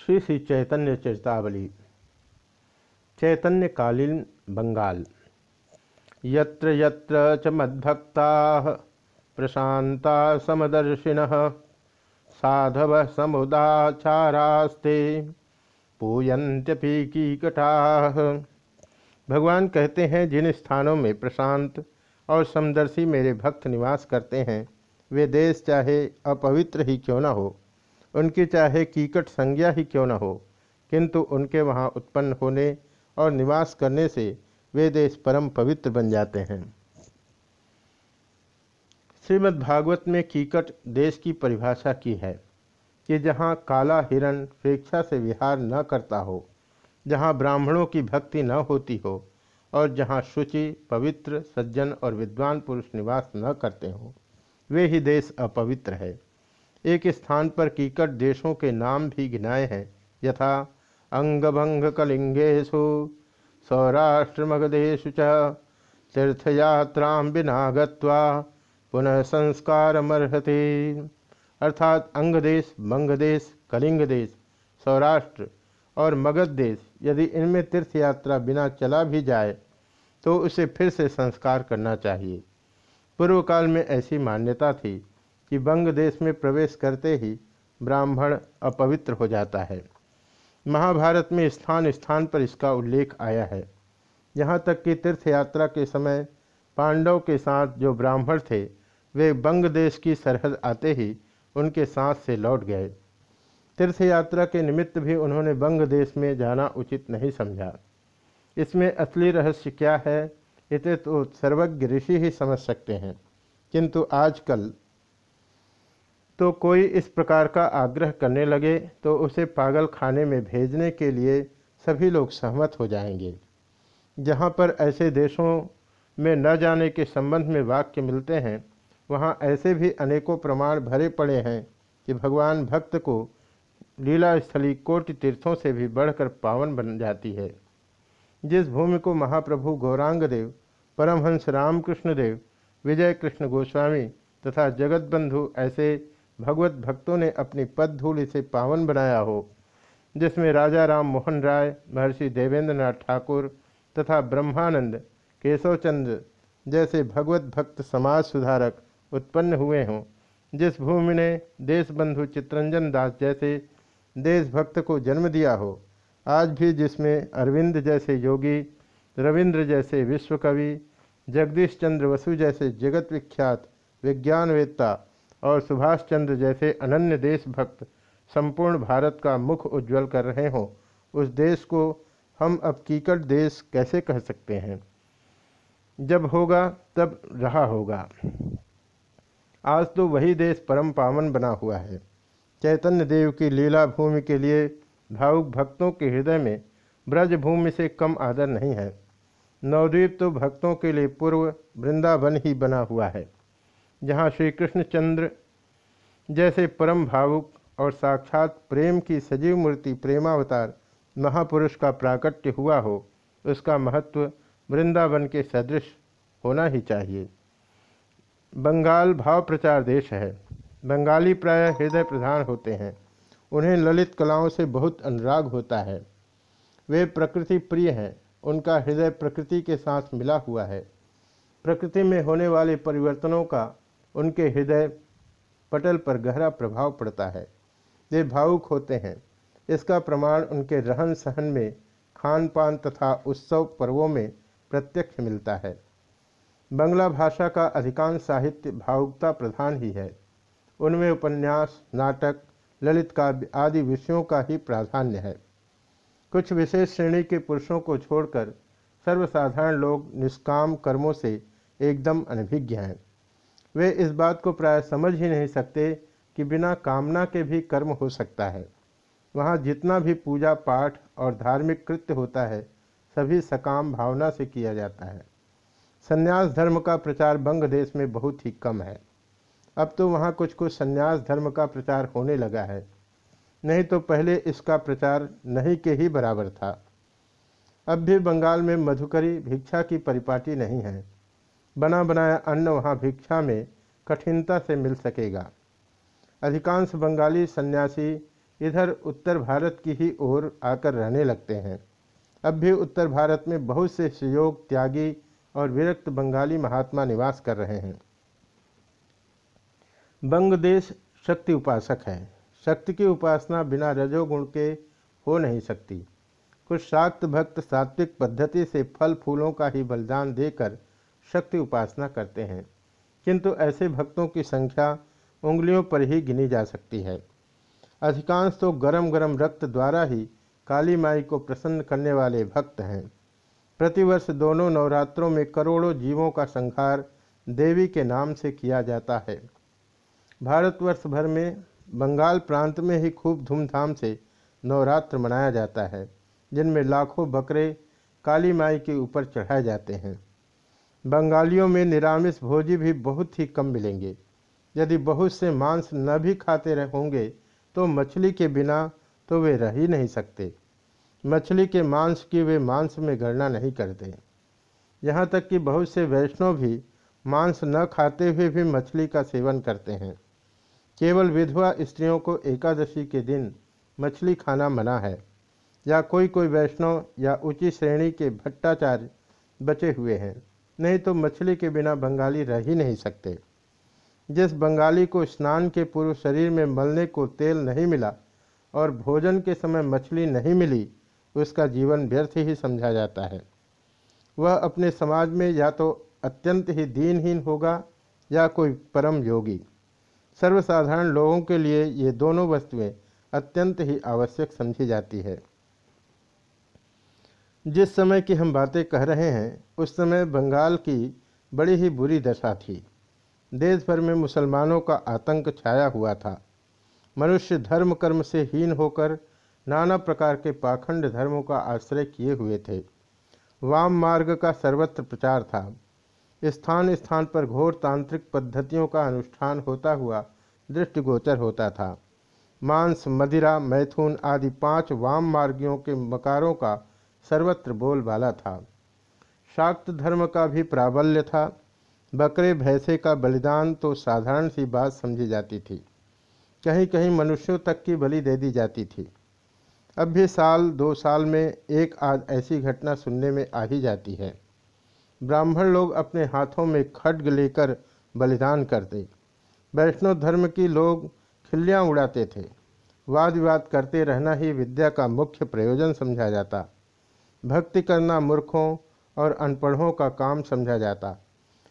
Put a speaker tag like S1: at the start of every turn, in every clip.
S1: श्री श्री चैतन्य चरितावली। चैतन्य कालीन बंगाल। यत्र यत्र च मद्भक्ता प्रशांता समदर्शिन, साधव समुदाचारास्ते पूयंत्यपि कीकटा भगवान कहते हैं, जिन स्थानों में प्रशांत और समदर्शी मेरे भक्त निवास करते हैं, वे देश चाहे अपवित्र ही क्यों न हो। उनकी चाहे कीकट संज्ञा ही क्यों न हो, किंतु उनके वहाँ उत्पन्न होने और निवास करने से वे देश परम पवित्र बन जाते हैं। श्रीमद्भागवत में कीकट देश की परिभाषा की है कि जहाँ काला हिरण स्वेच्छा से विहार न करता हो, जहाँ ब्राह्मणों की भक्ति न होती हो, और जहाँ शुचि, पवित्र, सज्जन और विद्वान पुरुष निवास न करते हों, वे ही देश अपवित्र है। एक स्थान पर कीकट देशों के नाम भी गिनाए हैं। यथा अंगभंग कलिंगेशु सौराष्ट्र मगधेशु च, तीर्थयात्रा बिना गत्वा पुनः संस्कार मरहते अर्थात अंग देश मंग देश कलिंग देश सौराष्ट्र और मगध देश यदि इनमें तीर्थ यात्रा बिना चला भी जाए तो उसे फिर से संस्कार करना चाहिए। पूर्व काल में ऐसी मान्यता थी। कि बंग देश में प्रवेश करते ही ब्राह्मण अपवित्र हो जाता है। महाभारत में स्थान स्थान पर इसका उल्लेख आया है। यहाँ तक कि तीर्थ यात्रा के समय पांडव के साथ जो ब्राह्मण थे, वे बंग देश की सरहद आते ही उनके साथ से लौट गए। तीर्थ यात्रा के निमित्त भी उन्होंने बंग देश में जाना उचित नहीं समझा। इसमें असली रहस्य क्या है इसे तो सर्वज्ञ ऋषि ही समझ सकते हैं। किंतु आजकल तो कोई इस प्रकार का आग्रह करने लगे तो उसे पागल खाने में भेजने के लिए सभी लोग सहमत हो जाएँगे। जहाँ पर ऐसे देशों में न जाने के संबंध में वाक्य मिलते हैं, वहाँ ऐसे भी अनेकों प्रमाण भरे पड़े हैं कि भगवान भक्त को लीला स्थली कोटि तीर्थों से भी बढ़कर पावन बन जाती है। जिस भूमि को महाप्रभु गौरांग देव परमहंस रामकृष्ण देव विजय कृष्ण गोस्वामी तथा जगत बंधु ऐसे भगवत भक्तों ने अपनी पद धूल से पावन बनाया हो, जिसमें राजा राम मोहन राय, महर्षि देवेंद्रनाथ ठाकुर तथा ब्रह्मानंद केशवचंद जैसे भगवत भक्त समाज सुधारक उत्पन्न हुए हों, जिस भूमि ने देशबंधु चित्रंजन दास जैसे देशभक्त को जन्म दिया हो। आज भी जिसमें अरविंद जैसे योगी, रविंद्र जैसे विश्वकवि, जगदीश चंद्र वसु जैसे जगत विख्यात विज्ञानवेत्ता और सुभाष चंद्र जैसे अनन्य देशभक्त संपूर्ण भारत का मुख उज्जवल कर रहे हों, उस देश को हम अब कीकट देश कैसे कह सकते हैं? जब होगा, तब रहा होगा। आज तो वही देश परम पावन बना हुआ है। चैतन्य देव की लीला भूमि के लिए भावुक भक्तों के हृदय में ब्रज भूमि से कम आदर नहीं है। नवद्वीप तो भक्तों के लिए पूर्व वृंदावन ही बना हुआ है। जहाँ श्री कृष्णचंद्र जैसे परम भावुक और साक्षात प्रेम की सजीव मूर्ति प्रेमावतार महापुरुष का प्राकट्य हुआ हो, उसका महत्व वृंदावन के सदृश होना ही चाहिए। बंगाल भाव प्रचार देश है। बंगाली प्राय हृदय प्रधान होते हैं। उन्हें ललित कलाओं से बहुत अनुराग होता है। वे प्रकृति प्रिय हैं। उनका हृदय प्रकृति के साथ मिला हुआ है। प्रकृति में होने वाले परिवर्तनों का उनके हृदय पटल पर गहरा प्रभाव पड़ता है। वे भावुक होते हैं। इसका प्रमाण उनके रहन सहन में खान पान तथा उत्सव पर्वों में प्रत्यक्ष मिलता है। बंगला भाषा का अधिकांश साहित्य भावुकता प्रधान ही है। उनमें उपन्यास, नाटक, ललित काव्य आदि विषयों का ही प्राधान्य है। कुछ विशेष श्रेणी के पुरुषों को छोड़कर सर्वसाधारण लोग निष्काम कर्मों से एकदम अनभिज्ञ हैं। वे इस बात को प्राय समझ ही नहीं सकते कि बिना कामना के भी कर्म हो सकता है। वहाँ जितना भी पूजा पाठ और धार्मिक कृत्य होता है, सभी सकाम भावना से किया जाता है। संन्यास धर्म का प्रचार बंग देश में बहुत ही कम है। अब तो वहाँ कुछ कुछ संन्यास धर्म का प्रचार होने लगा है। नहीं तो पहले इसका प्रचार नहीं के ही बराबर था। अब भी बंगाल में मधुकरी भिक्षा की परिपाटी नहीं है। बना बनाया अन्न वहाँ भिक्षा में कठिनता से मिल सकेगा। अधिकांश बंगाली सन्यासी इधर उत्तर भारत की ही ओर आकर रहने लगते हैं। अब भी उत्तर भारत में बहुत से सुयोग, त्यागी और विरक्त बंगाली महात्मा निवास कर रहे हैं। बंगदेश शक्ति उपासक है। शक्ति की उपासना बिना रजोगुण के हो नहीं सकती। कुछ शाक्त भक्त सात्विक पद्धति से फल फूलों का ही बलिदान देकर शक्ति उपासना करते हैं। किंतु ऐसे भक्तों की संख्या उंगलियों पर ही गिनी जा सकती है। अधिकांश तो गरम गरम रक्त द्वारा ही काली माई को प्रसन्न करने वाले भक्त हैं। प्रतिवर्ष दोनों नवरात्रों में करोड़ों जीवों का संहार देवी के नाम से किया जाता है। भारतवर्ष भर में बंगाल प्रांत में ही खूब धूमधाम से नवरात्र मनाया जाता है, जिनमें लाखों बकरे काली माई के ऊपर चढ़ाए जाते हैं। बंगालियों में निरामिष भोजी भी बहुत ही कम मिलेंगे। यदि बहुत से मांस न भी खाते होंगे तो मछली के बिना तो वे रह ही नहीं सकते। मछली के मांस की वे मांस में गणना नहीं करते। यहाँ तक कि बहुत से वैष्णव भी मांस न खाते हुए भी मछली का सेवन करते हैं। केवल विधवा स्त्रियों को एकादशी के दिन मछली खाना मना है, या कोई कोई वैष्णव या ऊँची श्रेणी के भट्टाचार्य बचे हुए हैं। नहीं तो मछली के बिना बंगाली रह ही नहीं सकते। जिस बंगाली को स्नान के पूर्व शरीर में मलने को तेल नहीं मिला और भोजन के समय मछली नहीं मिली, उसका जीवन व्यर्थ ही समझा जाता है। वह अपने समाज में या तो अत्यंत ही दीनहीन होगा या कोई परम योगी। सर्वसाधारण लोगों के लिए ये दोनों वस्तुएँ अत्यंत ही आवश्यक समझी जाती है। जिस समय की हम बातें कह रहे हैं, उस समय बंगाल की बड़ी ही बुरी दशा थी। देश भर में मुसलमानों का आतंक छाया हुआ था। मनुष्य धर्म कर्म से हीन होकर नाना प्रकार के पाखंड धर्मों का आश्रय किए हुए थे। वाम मार्ग का सर्वत्र प्रचार था। स्थान स्थान पर घोर तांत्रिक पद्धतियों का अनुष्ठान होता हुआ दृष्टिगोचर होता था। मांस, मदिरा, मैथुन आदि पाँच वाम मार्गियों के मकारों का सर्वत्र बोलबाला था। शाक्त धर्म का भी प्राबल्य था। बकरे भैंसे का बलिदान तो साधारण सी बात समझी जाती थी। कहीं कहीं मनुष्यों तक की बलि दे दी जाती थी। अब भी साल, दो साल में एक आज ऐसी घटना सुनने में आ ही जाती है। ब्राह्मण लोग अपने हाथों में खड्ग लेकर बलिदान करते। वैष्णव धर्म की लोग खिल्लियाँ उड़ाते थे। वाद विवाद करते रहना ही विद्या का मुख्य प्रयोजन समझा जाता। भक्ति करना मूर्खों और अनपढ़ों का काम समझा जाता।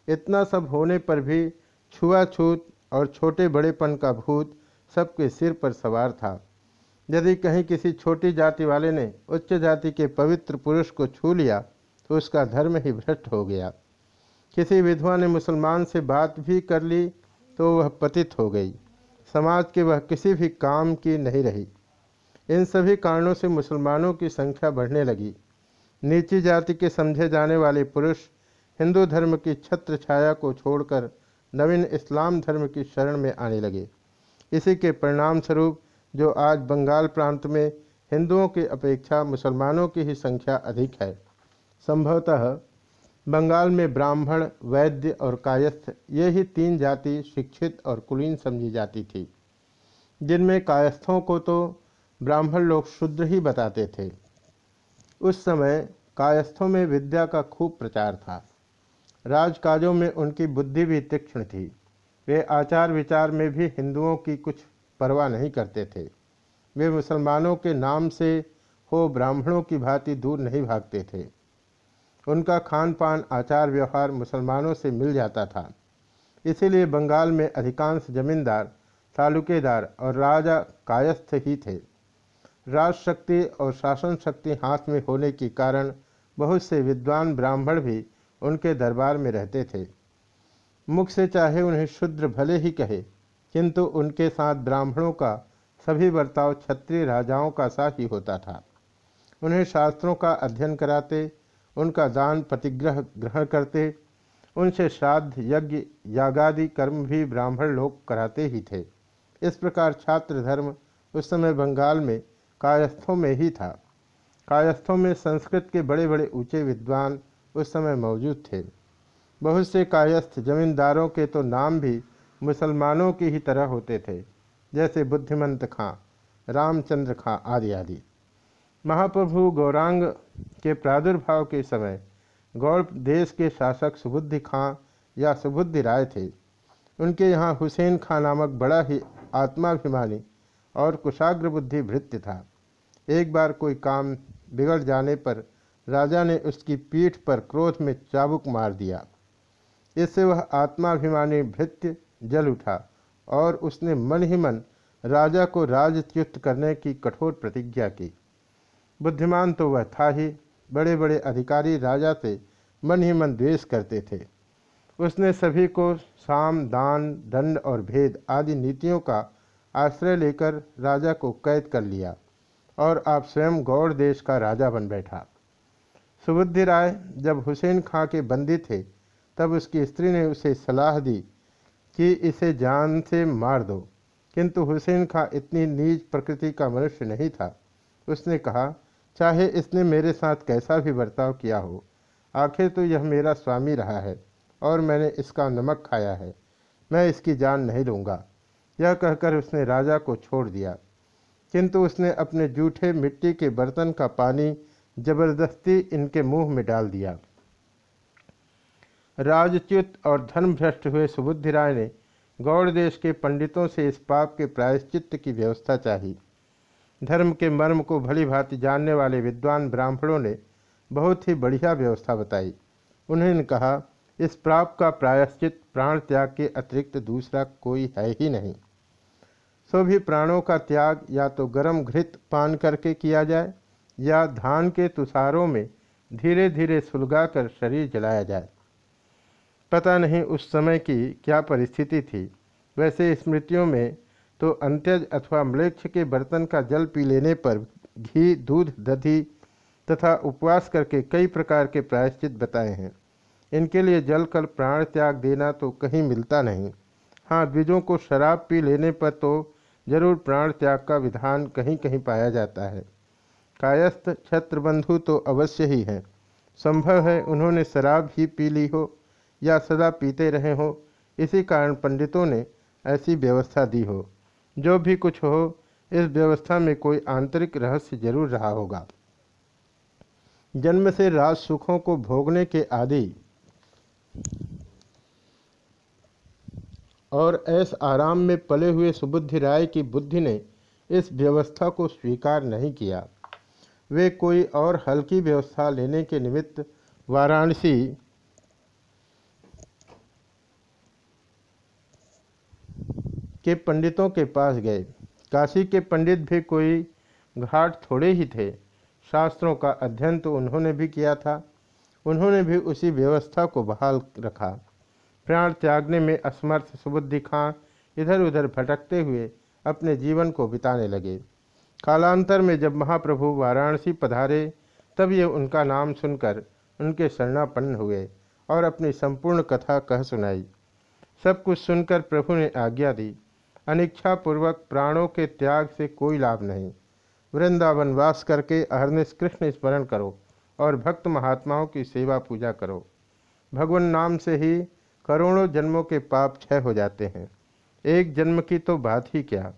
S1: इतना सब होने पर भी छुआछूत और छोटे बड़ेपन का भूत सबके सिर पर सवार था। यदि कहीं किसी छोटी जाति वाले ने उच्च जाति के पवित्र पुरुष को छू लिया तो उसका धर्म ही भ्रष्ट हो गया। किसी विधवा ने मुसलमान से बात भी कर ली तो वह पतित हो गई। समाज के वह किसी भी काम की नहीं रही। इन सभी कारणों से मुसलमानों की संख्या बढ़ने लगी। नीची जाति के समझे जाने वाले पुरुष हिंदू धर्म की छत्र छाया को छोड़कर नवीन इस्लाम धर्म की शरण में आने लगे। इसी के परिणाम स्वरूप जो आज बंगाल प्रांत में हिंदुओं की अपेक्षा मुसलमानों की ही संख्या अधिक है, संभवतः बंगाल में ब्राह्मण, वैद्य और कायस्थ, ये ही तीन जाति शिक्षित और कुलीन समझी जाती थी। जिनमें कायस्थों को तो ब्राह्मण लोग शुद्र ही बताते थे। उस समय कायस्थों में विद्या का खूब प्रचार था। राजकाजों में उनकी बुद्धि भी तीक्ष्ण थी। वे आचार विचार में भी हिंदुओं की कुछ परवाह नहीं करते थे। वे मुसलमानों के नाम से हो ब्राह्मणों की भांति दूर नहीं भागते थे। उनका खान पान आचार व्यवहार मुसलमानों से मिल जाता था। इसीलिए बंगाल में अधिकांश जमींदार, तालुकेदार और राजा कायस्थ ही थे। राज शक्ति और शासन शक्ति हाथ में होने के कारण बहुत से विद्वान ब्राह्मण भी उनके दरबार में रहते थे। मुख से चाहे उन्हें शुद्र भले ही कहे, किंतु उनके साथ ब्राह्मणों का सभी बर्ताव क्षत्रिय राजाओं का सा ही होता था। उन्हें शास्त्रों का अध्ययन कराते, उनका दान प्रतिग्रह ग्रहण करते, उनसे श्राद्ध, यज्ञ, यागादि कर्म भी ब्राह्मण लोग कराते ही थे। इस प्रकार छात्र धर्म उस समय बंगाल में कायस्थों में ही था। कायस्थों में संस्कृत के बड़े बड़े ऊँचे विद्वान उस समय मौजूद थे। बहुत से कायस्थ जमींदारों के तो नाम भी मुसलमानों की ही तरह होते थे, जैसे बुद्धिमंत खां, रामचंद्र खां आदि आदि। महाप्रभु गौरांग के प्रादुर्भाव के समय गौड़ देश के शासक सुबुद्धि खां या सुबुद्धि राय थे। उनके यहाँ हुसैन खां नामक बड़ा ही आत्माभिमानी और कुशाग्र बुद्धि भृत्य था। एक बार कोई काम बिगड़ जाने पर राजा ने उसकी पीठ पर क्रोध में चाबुक मार दिया। इससे वह आत्माभिमानी भृत्य जल उठा और उसने मन ही मन राजा को राजच्युत करने की कठोर प्रतिज्ञा की। बुद्धिमान तो वह था ही बड़े बड़े अधिकारी राजा से मन ही मन द्वेष करते थे। उसने सभी को साम, दान, दंड और भेद आदि नीतियों का आश्रय लेकर राजा को कैद कर लिया। और आप स्वयं गौड़ देश का राजा बन बैठा। सुबुद्धि राय जब हुसैन खां के बंदी थे, तब उसकी स्त्री ने उसे सलाह दी कि इसे जान से मार दो। किंतु हुसैन खां इतनी नीच प्रकृति का मनुष्य नहीं था। उसने कहा, चाहे इसने मेरे साथ कैसा भी बर्ताव किया हो, आखिर तो यह मेरा स्वामी रहा है और मैंने इसका नमक खाया है। मैं इसकी जान नहीं लूँगा। यह कहकर उसने राजा को छोड़ दिया। किंतु उसने अपने जूठे मिट्टी के बर्तन का पानी ज़बरदस्ती इनके मुँह में डाल दिया। राजच्युत और धर्मभ्रष्ट हुए सुबुद्धि राय ने गौड़ देश के पंडितों से इस पाप के प्रायश्चित की व्यवस्था चाहिए धर्म के मर्म को भली भांति जानने वाले विद्वान ब्राह्मणों ने बहुत ही बढ़िया व्यवस्था बताई। उन्होंने कहा, इस पाप का प्रायश्चित प्राण त्याग के अतिरिक्त दूसरा कोई है ही नहीं। सो भी प्राणों का त्याग या तो गर्म घृत पान करके किया जाए, या धान के तुषारों में धीरे धीरे सुलगाकर शरीर जलाया जाए। पता नहीं उस समय की क्या परिस्थिति थी। वैसे स्मृतियों में तो अंत्यज अथवा मलेक्ष के बर्तन का जल पी लेने पर घी, दूध दधी तथा उपवास करके कई प्रकार के प्रायश्चित बताए हैं। इनके लिए जल कर प्राण त्याग देना तो कहीं मिलता नहीं। हाँ द्विजों को शराब पी लेने पर तो ज़रूर प्राण त्याग का विधान कहीं कहीं पाया जाता है। कायस्थ छत्रबंधु तो अवश्य ही हैं। संभव है उन्होंने शराब ही पी ली हो या सदा पीते रहे हो। इसी कारण पंडितों ने ऐसी व्यवस्था दी हो। जो भी कुछ हो, इस व्यवस्था में कोई आंतरिक रहस्य ज़रूर रहा होगा। जन्म से राज सुखों को भोगने के आदि और ऐस आराम में पले हुए सुबुद्धि राय की बुद्धि ने इस व्यवस्था को स्वीकार नहीं किया। वे कोई और हल्की व्यवस्था लेने के निमित्त वाराणसी के पंडितों के पास गए। काशी के पंडित भी कोई घाट थोड़े ही थे। शास्त्रों का अध्ययन तो उन्होंने भी किया था। उन्होंने भी उसी व्यवस्था को बहाल रखा। प्राण त्यागने में असमर्थ सुबुद्धि खां इधर उधर भटकते हुए अपने जीवन को बिताने लगे। कालांतर में जब महाप्रभु वाराणसी पधारे, तब ये उनका नाम सुनकर उनके शरणापन्न हुए और अपनी संपूर्ण कथा कह सुनाई। सब कुछ सुनकर प्रभु ने आज्ञा दी। अनिच्छापूर्वक प्राणों के त्याग से कोई लाभ नहीं। वृंदावन वास करके अहरनिश कृष्ण स्मरण करो और भक्त महात्माओं की सेवा पूजा करो। भगवान नाम से ही करोड़ों जन्मों के पाप क्षय हो जाते हैं। एक जन्म की तो बात ही क्या?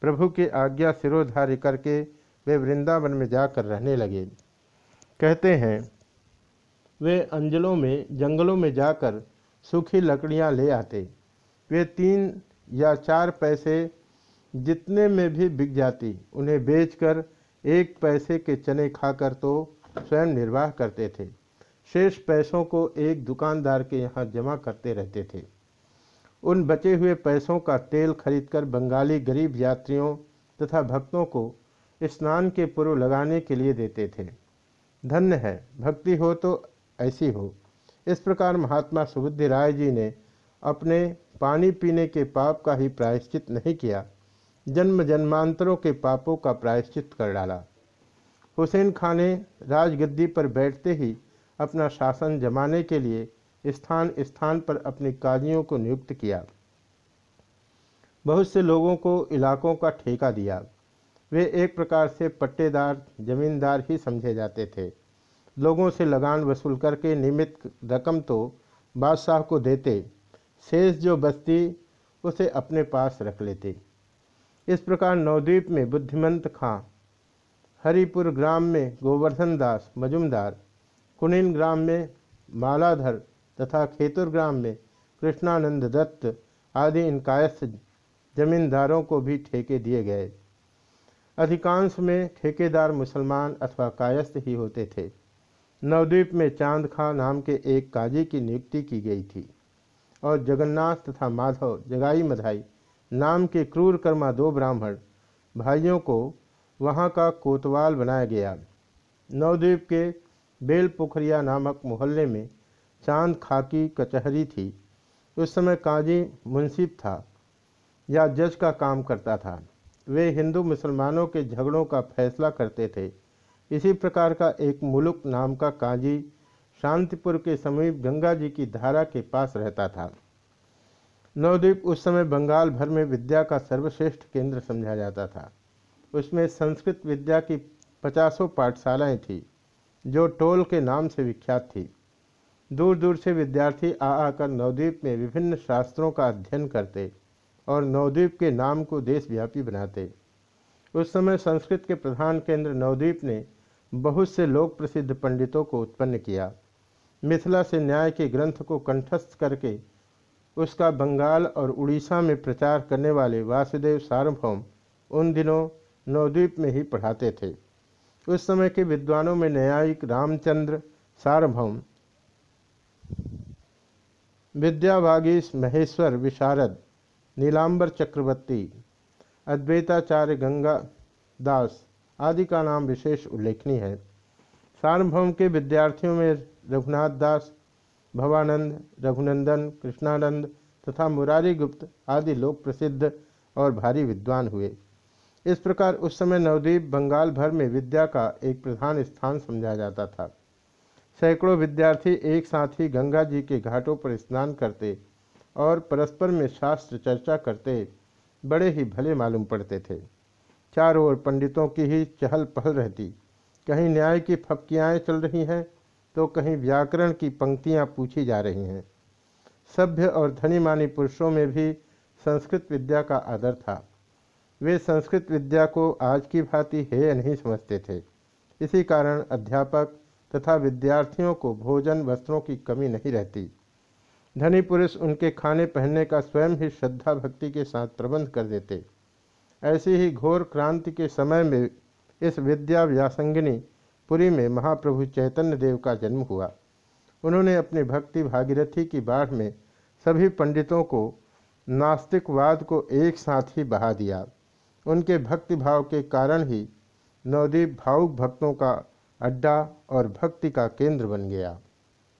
S1: प्रभु की आज्ञा सिरोधार्य करके वे वृंदावन में जाकर रहने लगे। कहते हैं, वे अंजलों में, जंगलों में जाकर सूखी लकड़ियाँ ले आते। वे तीन या चार पैसे जितने में भी बिक जाती, उन्हें बेचकर एक पैसे के चने खाकर तो स्वयं निर्वाह करते थे। शेष पैसों को एक दुकानदार के यहाँ जमा करते रहते थे। उन बचे हुए पैसों का तेल खरीदकर बंगाली गरीब यात्रियों तथा भक्तों को स्नान के पूर्व लगाने के लिए देते थे। धन्य है, भक्ति हो तो ऐसी हो। इस प्रकार महात्मा सुबुद्धि राय जी ने अपने पानी पीने के पाप का ही प्रायश्चित नहीं किया, जन्म जन्मांतरों के पापों का प्रायश्चित कर डाला। हुसैन खान राजगद्दी पर बैठते ही अपना शासन जमाने के लिए स्थान स्थान पर अपने काजियों को नियुक्त किया। बहुत से लोगों को इलाकों का ठेका दिया। वे एक प्रकार से पट्टेदार, जमींदार ही समझे जाते थे। लोगों से लगान वसूल करके नियमित रकम तो बादशाह को देते, शेष जो बस्ती उसे अपने पास रख लेते। इस प्रकार नवद्वीप में बुद्धिमंत खां, हरिपुर ग्राम में गोवर्धन दास मजुमदार कुनिन ग्राम में, मालाधर तथा खेतुर ग्राम में, कृष्णानंद दत्त आदि इन कायस्थ जमींदारों को भी ठेके दिए गए। अधिकांश में ठेकेदार मुसलमान अथवा कायस्थ ही होते थे। नवद्वीप में चाँद खां नाम के एक काजी की नियुक्ति की गई थी और जगन्नाथ तथा माधव जगाई मधाई नाम के क्रूर कर्मा दो ब्राह्मण भाइयों को वहाँ का कोतवाल बनाया गया। नवद्वीप के बेल पोखरिया नामक मोहल्ले में चाँद खाकी कचहरी थी। उस समय काजी मुंसिफ था या जज का काम करता था। वे हिंदू मुसलमानों के झगड़ों का फैसला करते थे। इसी प्रकार का एक मुलुक नाम का काजी शांतिपुर के समीप गंगा जी की धारा के पास रहता था। नवद्वीप उस समय बंगाल भर में विद्या का सर्वश्रेष्ठ केंद्र समझा जाता था। उसमें संस्कृत विद्या की पचासों पाठशालाएँ थी। जो टोल के नाम से विख्यात थी। दूर दूर से विद्यार्थी आ आकर नवद्वीप में विभिन्न शास्त्रों का अध्ययन करते और नवद्वीप के नाम को देशव्यापी बनाते। उस समय संस्कृत के प्रधान केंद्र नवद्वीप ने बहुत से लोक प्रसिद्ध पंडितों को उत्पन्न किया। मिथिला से न्याय के ग्रंथ को कंठस्थ करके उसका बंगाल और उड़ीसा में प्रचार करने वाले वासुदेव सार्वभौम उन दिनों नवद्वीप में ही पढ़ाते थे। उस समय के विद्वानों में न्यायिक रामचंद्र सार्वभौम। विद्यावागीश महेश्वर विशारद, नीलांबर चक्रवर्ती, अद्वैताचार्य गंगा दास आदि का नाम विशेष उल्लेखनीय है। सार्वभौम के विद्यार्थियों में रघुनाथ दास, भवानंद, रघुनंदन, कृष्णानंद तथा मुरारी गुप्त आदि लोक प्रसिद्ध और भारी विद्वान हुए। इस प्रकार उस समय नवद्वीप बंगाल भर में विद्या का एक प्रधान स्थान समझा जाता था। सैकड़ों विद्यार्थी एक साथ ही गंगा जी के घाटों पर स्नान करते और परस्पर में शास्त्र चर्चा करते, बड़े ही भले मालूम पड़ते थे। चारों ओर पंडितों की ही चहल पहल रहती। कहीं न्याय की फपकियाँ चल रही हैं तो कहीं व्याकरण की पंक्तियाँ पूछी जा रही हैं। सभ्य और धनी मानी पुरुषों में भी संस्कृत विद्या का आदर था। वे संस्कृत विद्या को आज की भांति हेय नहीं समझते थे। इसी कारण अध्यापक तथा विद्यार्थियों को भोजन वस्त्रों की कमी नहीं रहती। धनी पुरुष उनके खाने पहनने का स्वयं ही श्रद्धा भक्ति के साथ प्रबंध कर देते। ऐसी ही घोर क्रांति के समय में इस विद्या व्यासंगिनी पुरी में महाप्रभु चैतन्य देव का जन्म हुआ। उन्होंने अपनी भक्ति भागीरथी की बाढ़ में सभी पंडितों को नास्तिकवाद को एक साथ ही बहा दिया। उनके भक्ति भाव के कारण ही नवदीप भावुक भक्तों का अड्डा और भक्ति का केंद्र बन गया।